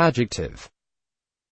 Adjective.